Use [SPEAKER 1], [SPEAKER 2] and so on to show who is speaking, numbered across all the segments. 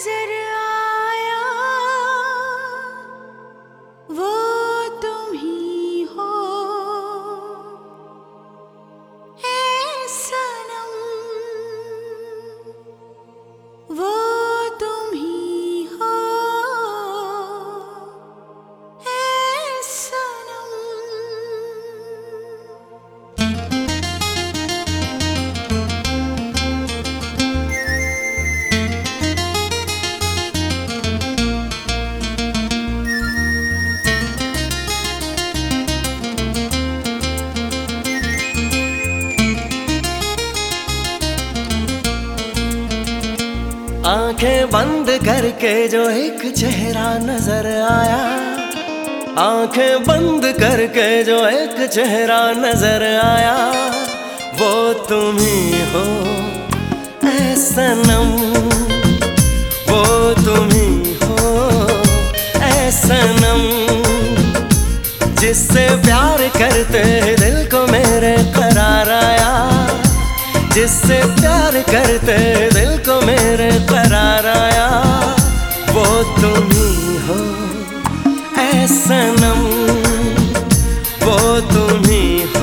[SPEAKER 1] नजर आँखें बंद करके जो एक चेहरा नज़र आया। आँखें बंद करके जो एक चेहरा नज़र आया। वो तुम ही हो ऐसा वो तुम ही हो ऐसा जिससे प्यार करते दिल को मेरे जिससे प्यार करते दिल को मेरे करार आया वो तुम ही हो, ऐसा नम, वो तुम ही हो।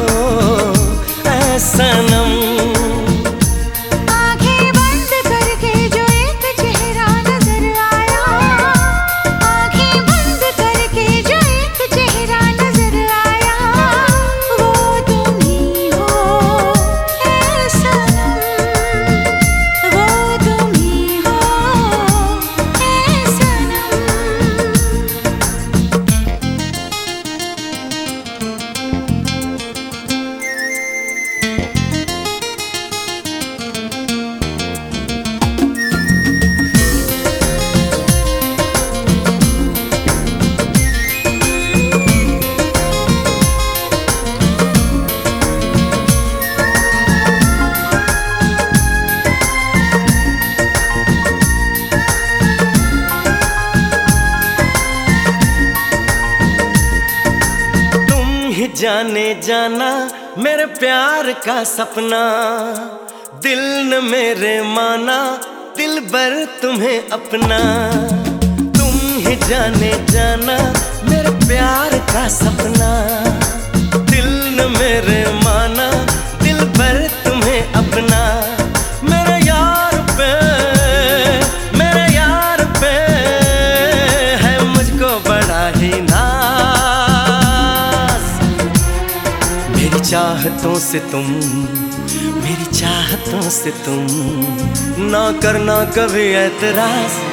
[SPEAKER 1] जाने जाना मेरे प्यार का सपना। दिल न मेरे माना, दिल भर तुम्हें अपना। तुम ही जाने जाना मेरे प्यार का सपना। चाहतों से तुम मेरी चाहतों से तुम। ना करना कभी ऐतराज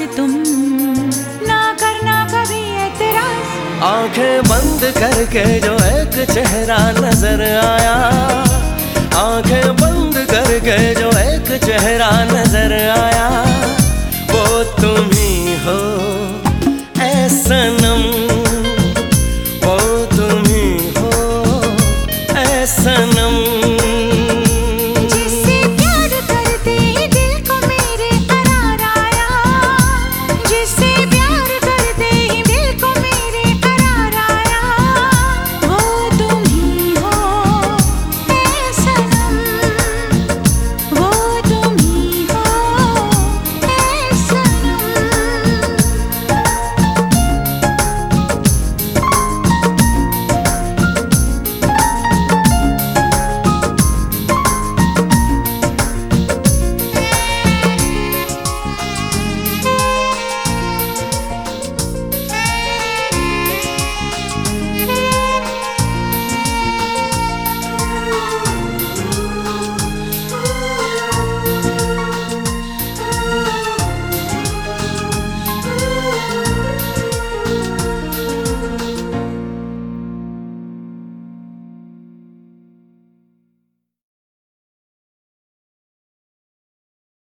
[SPEAKER 2] से तुम ना करना कभी एतराज़
[SPEAKER 1] आँखें बंद करके जो एक चेहरा नज़र आया, आँखें बंद करके जो एक चेहरा नज़र आया, वो तुम ही हो।